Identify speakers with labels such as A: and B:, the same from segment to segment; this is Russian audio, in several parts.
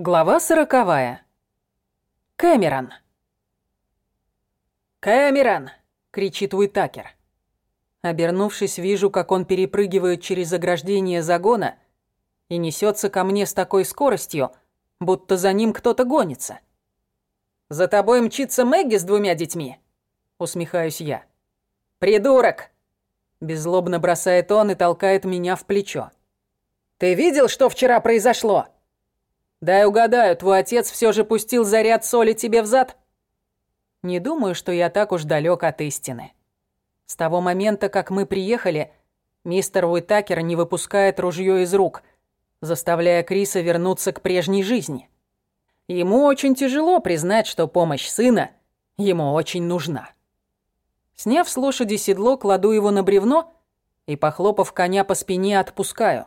A: Глава сороковая. Кэмерон. «Кэмерон!» — кричит Уитакер. Обернувшись, вижу, как он перепрыгивает через ограждение загона и несется ко мне с такой скоростью, будто за ним кто-то гонится. «За тобой мчится Мэгги с двумя детьми?» — усмехаюсь я. «Придурок!» — беззлобно бросает он и толкает меня в плечо. «Ты видел, что вчера произошло?» «Дай угадаю, твой отец все же пустил заряд соли тебе в зад?» Не думаю, что я так уж далек от истины. С того момента, как мы приехали, мистер Уитакер не выпускает ружье из рук, заставляя Криса вернуться к прежней жизни. Ему очень тяжело признать, что помощь сына ему очень нужна. Сняв с лошади седло, кладу его на бревно и, похлопав коня по спине, отпускаю.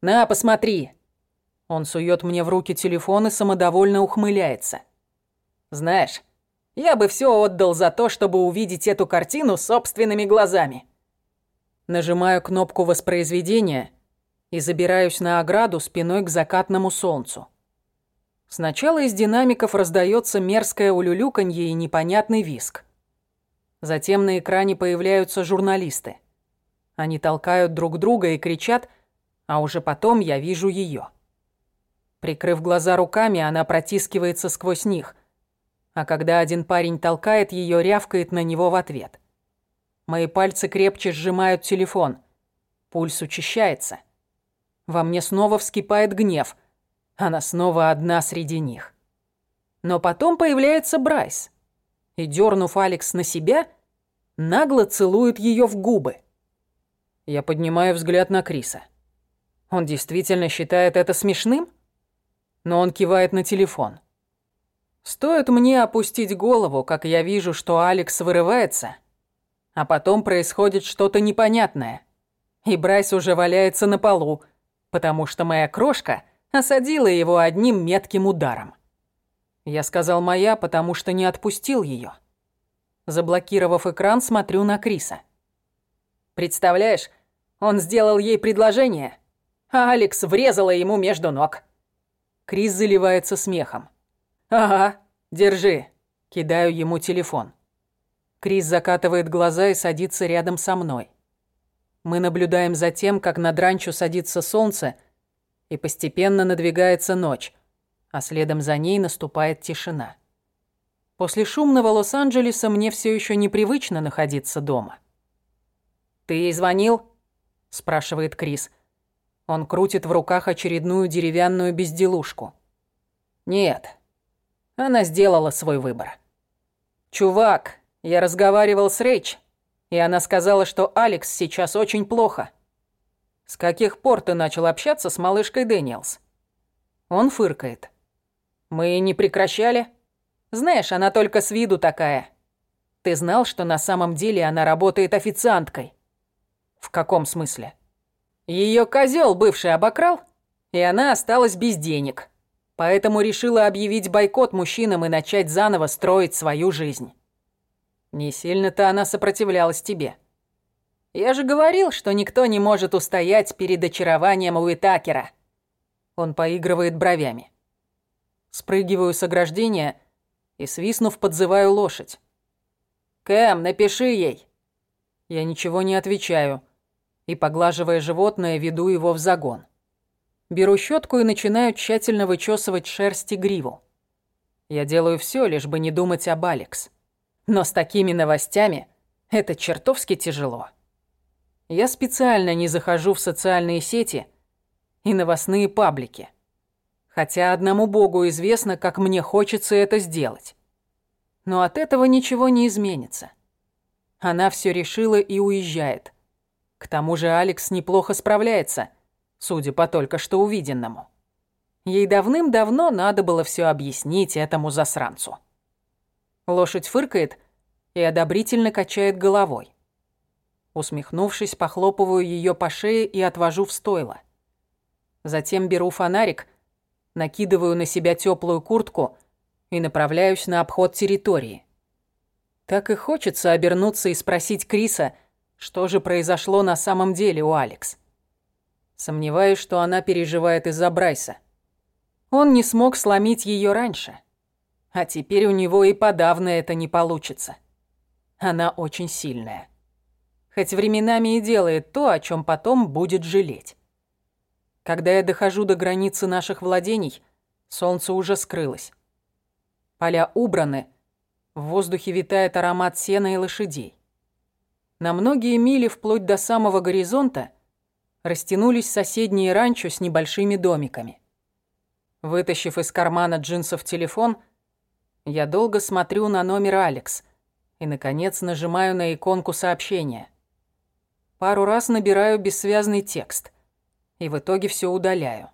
A: «На, посмотри!» Он сует мне в руки телефон и самодовольно ухмыляется. «Знаешь, я бы все отдал за то, чтобы увидеть эту картину собственными глазами». Нажимаю кнопку воспроизведения и забираюсь на ограду спиной к закатному солнцу. Сначала из динамиков раздается мерзкое улюлюканье и непонятный виск. Затем на экране появляются журналисты. Они толкают друг друга и кричат, а уже потом я вижу ее. Прикрыв глаза руками, она протискивается сквозь них. А когда один парень толкает ее, рявкает на него в ответ. Мои пальцы крепче сжимают телефон. Пульс учащается. Во мне снова вскипает гнев. Она снова одна среди них. Но потом появляется Брайс. И, дернув Алекс на себя, нагло целует ее в губы. Я поднимаю взгляд на Криса. Он действительно считает это смешным? Но он кивает на телефон. Стоит мне опустить голову, как я вижу, что Алекс вырывается, а потом происходит что-то непонятное, и Брайс уже валяется на полу, потому что моя крошка осадила его одним метким ударом. Я сказал «моя», потому что не отпустил ее. Заблокировав экран, смотрю на Криса. Представляешь, он сделал ей предложение, а Алекс врезала ему между ног. Крис заливается смехом. «Ага, держи». Кидаю ему телефон. Крис закатывает глаза и садится рядом со мной. Мы наблюдаем за тем, как над ранчо садится солнце, и постепенно надвигается ночь, а следом за ней наступает тишина. После шумного Лос-Анджелеса мне все еще непривычно находиться дома. «Ты ей звонил?» – спрашивает Крис. Он крутит в руках очередную деревянную безделушку. Нет. Она сделала свой выбор. Чувак, я разговаривал с Рейч, и она сказала, что Алекс сейчас очень плохо. С каких пор ты начал общаться с малышкой Дэниелс? Он фыркает. Мы не прекращали. Знаешь, она только с виду такая. Ты знал, что на самом деле она работает официанткой? В каком смысле? Ее козел бывший обокрал, и она осталась без денег. Поэтому решила объявить бойкот мужчинам и начать заново строить свою жизнь. Не сильно-то она сопротивлялась тебе. Я же говорил, что никто не может устоять перед очарованием Уитакера. Он поигрывает бровями. Спрыгиваю с ограждения и, свистнув, подзываю лошадь. «Кэм, напиши ей!» Я ничего не отвечаю и, поглаживая животное, веду его в загон. Беру щетку и начинаю тщательно вычесывать шерсть и гриву. Я делаю все, лишь бы не думать об Алекс. Но с такими новостями это чертовски тяжело. Я специально не захожу в социальные сети и новостные паблики. Хотя одному богу известно, как мне хочется это сделать. Но от этого ничего не изменится. Она все решила и уезжает – к тому же Алекс неплохо справляется, судя по только что увиденному. Ей давным-давно надо было все объяснить этому засранцу. Лошадь фыркает и одобрительно качает головой. Усмехнувшись, похлопываю ее по шее и отвожу в стойло. Затем беру фонарик, накидываю на себя теплую куртку и направляюсь на обход территории. Так и хочется обернуться и спросить Криса, что же произошло на самом деле у Алекс? Сомневаюсь, что она переживает из-за Брайса. Он не смог сломить ее раньше. А теперь у него и подавно это не получится. Она очень сильная. Хоть временами и делает то, о чем потом будет жалеть. Когда я дохожу до границы наших владений, солнце уже скрылось. Поля убраны, в воздухе витает аромат сена и лошадей. На многие мили вплоть до самого горизонта растянулись соседние ранчо с небольшими домиками. Вытащив из кармана джинсов телефон, я долго смотрю на номер Алекс и, наконец, нажимаю на иконку сообщения. Пару раз набираю бессвязный текст и в итоге все удаляю.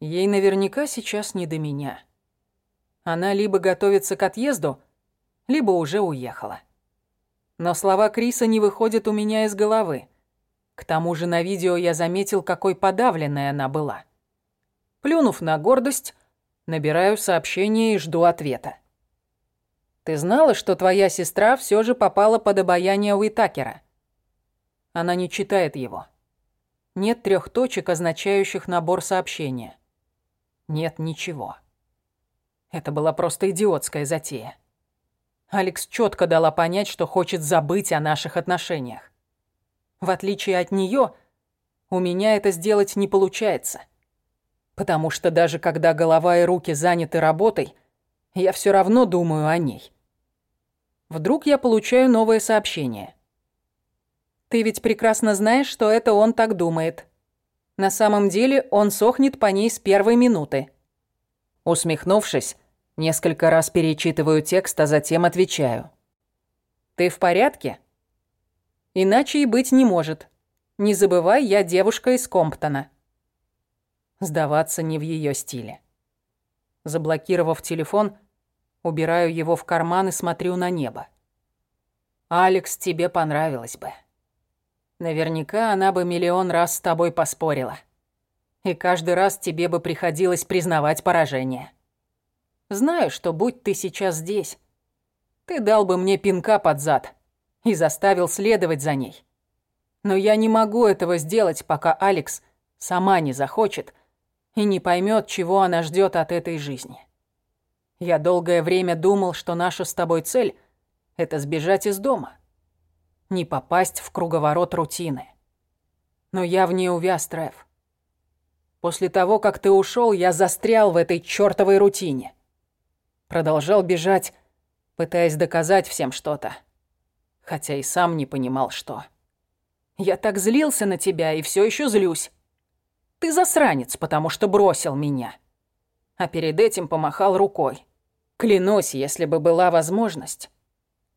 A: Ей наверняка сейчас не до меня. Она либо готовится к отъезду, либо уже уехала. Но слова Криса не выходят у меня из головы. К тому же на видео я заметил, какой подавленной она была. Плюнув на гордость, набираю сообщение и жду ответа. «Ты знала, что твоя сестра все же попала под обаяние Уитакера?» Она не читает его. Нет трех точек, означающих набор сообщения. Нет ничего. Это была просто идиотская затея. Алекс четко дала понять, что хочет забыть о наших отношениях. В отличие от нее, у меня это сделать не получается. Потому что даже когда голова и руки заняты работой, я все равно думаю о ней. Вдруг я получаю новое сообщение. Ты ведь прекрасно знаешь, что это он так думает. На самом деле он сохнет по ней с первой минуты. Усмехнувшись, Несколько раз перечитываю текст, а затем отвечаю. «Ты в порядке?» «Иначе и быть не может. Не забывай, я девушка из Комптона». Сдаваться не в ее стиле. Заблокировав телефон, убираю его в карман и смотрю на небо. «Алекс, тебе понравилось бы. Наверняка она бы миллион раз с тобой поспорила. И каждый раз тебе бы приходилось признавать поражение». Знаю, что будь ты сейчас здесь, ты дал бы мне пинка под зад и заставил следовать за ней. Но я не могу этого сделать, пока Алекс сама не захочет и не поймет, чего она ждет от этой жизни. Я долгое время думал, что наша с тобой цель — это сбежать из дома, не попасть в круговорот рутины. Но я в ней увяз, Треф. После того, как ты ушел, я застрял в этой чёртовой рутине. Продолжал бежать, пытаясь доказать всем что-то. Хотя и сам не понимал, что. Я так злился на тебя и все еще злюсь. Ты засранец, потому что бросил меня. А перед этим помахал рукой. Клянусь, если бы была возможность,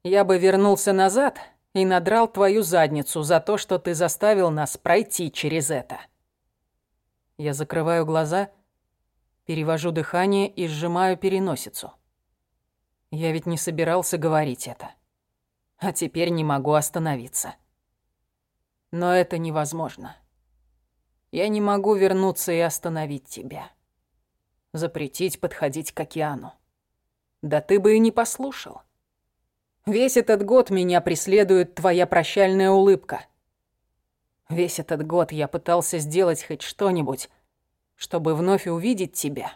A: я бы вернулся назад и надрал твою задницу за то, что ты заставил нас пройти через это. Я закрываю глаза, перевожу дыхание и сжимаю переносицу. Я ведь не собирался говорить это. А теперь не могу остановиться. Но это невозможно. Я не могу вернуться и остановить тебя. Запретить подходить к океану. Да ты бы и не послушал. Весь этот год меня преследует твоя прощальная улыбка. Весь этот год я пытался сделать хоть что-нибудь, чтобы вновь увидеть тебя.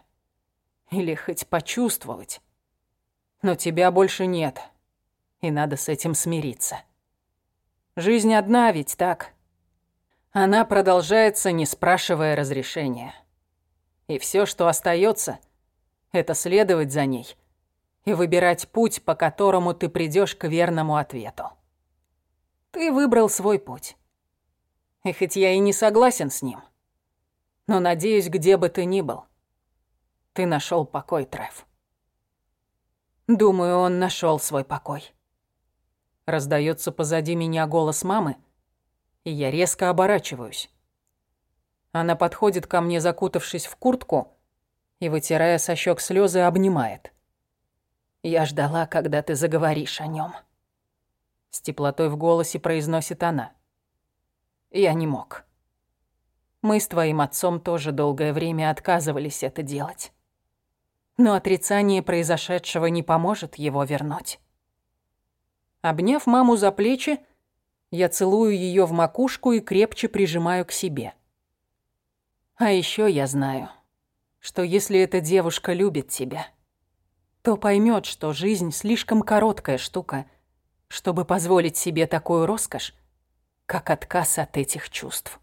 A: Или хоть почувствовать. Но тебя больше нет, и надо с этим смириться. Жизнь одна ведь, так? Она продолжается, не спрашивая разрешения. И все, что остается, это следовать за ней и выбирать путь, по которому ты придешь к верному ответу. Ты выбрал свой путь. И хоть я и не согласен с ним, но надеюсь, где бы ты ни был, ты нашел покой, Треф. Думаю, он нашел свой покой. Раздается позади меня голос мамы, и я резко оборачиваюсь. Она подходит ко мне, закутавшись в куртку, и, вытирая со щек слезы, обнимает. «Я ждала, когда ты заговоришь о нем. С теплотой в голосе произносит она. «Я не мог. Мы с твоим отцом тоже долгое время отказывались это делать но отрицание произошедшего не поможет его вернуть. Обняв маму за плечи, я целую ее в макушку и крепче прижимаю к себе. А еще я знаю, что если эта девушка любит тебя, то поймет, что жизнь слишком короткая штука, чтобы позволить себе такую роскошь, как отказ от этих чувств.